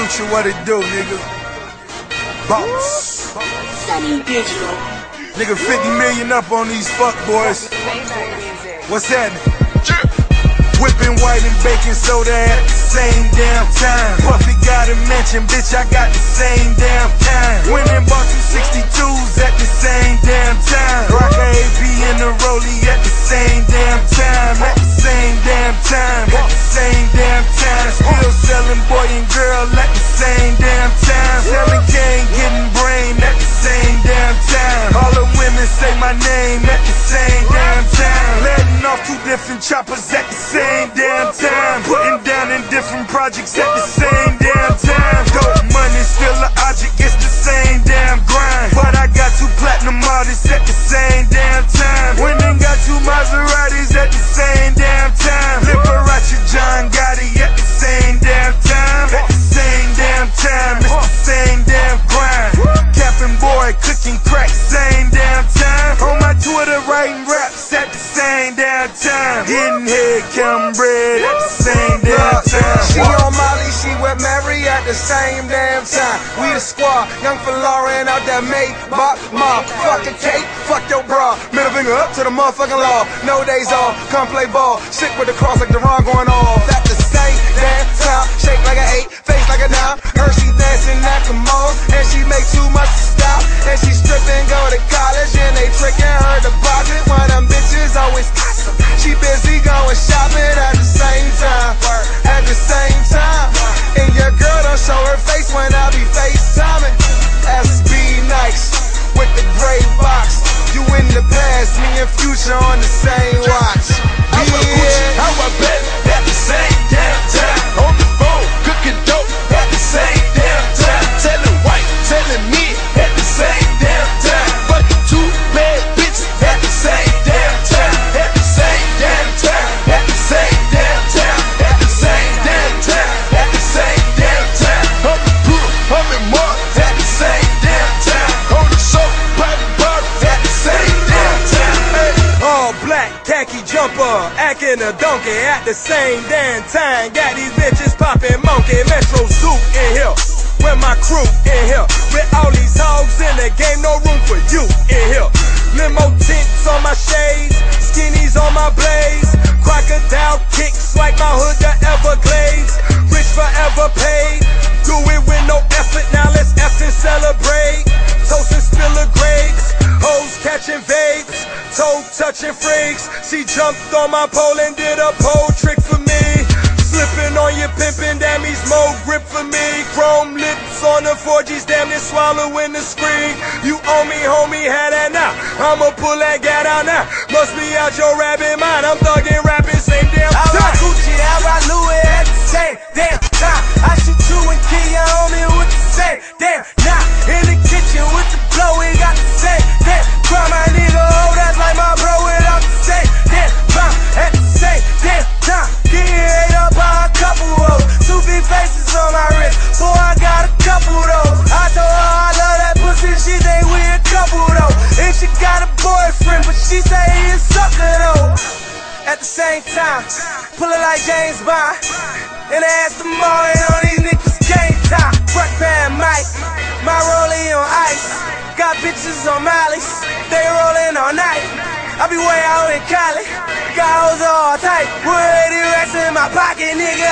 future, what it do, nigga? Boss. Sonny Digital. Nigga, 50 million up on these fuck boys. What's that? Whipping white and baking soda at the same damn time. Puffy got a mansion, bitch, I got the same damn time. And bought two 62s at the same damn time. Rock a AP in the rollie at the different choppers at the same damn time. Putting down in different projects at the same damn time. Dope money still an object, it's the same damn grind. But I got two platinum artists at the same damn time. Winning got two Maseratis at the same damn time. Liberace John Gotti at the same damn time. At the same damn time, it's the same damn grind. Capping boy cooking crack, same damn time. On my Twitter writing the same damn time. Getting head, counting bread at the same damn time. She on Molly, she with Mary at the same damn time. We the squad, young for Lauren out that May, Bop, Ma, fucking cake, fuck your bra. Middle finger up to the motherfucking law. No days off, come play ball. Sick with the cross like the wrong going off. At the same damn time, shake like an eight, face like a nine. Her she dancing at the mall, and she make too past, me and future on the same watch. I wear Gucci, I Benz at the same damn time. On the phone, cooking dope at the same damn time. Telling white, telling me at the same damn time. Fucking two bad bitches at the same damn time. At the same damn time. At the same damn time. At the same damn time. At the same damn time. I'm the pool, I'm in Mars jumper, acting a donkey at the same damn time. Got these bitches popping monkey, Metro Zoo in here. With my crew in here. With all these hogs in the game, no room for you in here. Limo tints on my shades, skinnies on my blaze. Crocodile kicks like my hood the Everglades. Rich forever paid. Do it with no effort, now let's F and celebrate. Toast and spill the grapes. Hoes catching vapes, toe touching freaks. She jumped on my pole and did a pole trick for me. Slipping on your pimpin', that means more grip for me. Chrome lips on the 4Gs, damn near swallowing the screen. You owe me, homie, had that now. I'ma pull that gat out now. Must be out your rabbit mind. I'm thuggin' same time. Pull it like James Bond. And I ask them all, and all these niggas game time. Front pad Mike, my rollie on ice. Got bitches on Molly's, they rolling all night. I be way out in Cali, got hoes all tight. With 80 racks in my pocket, nigga,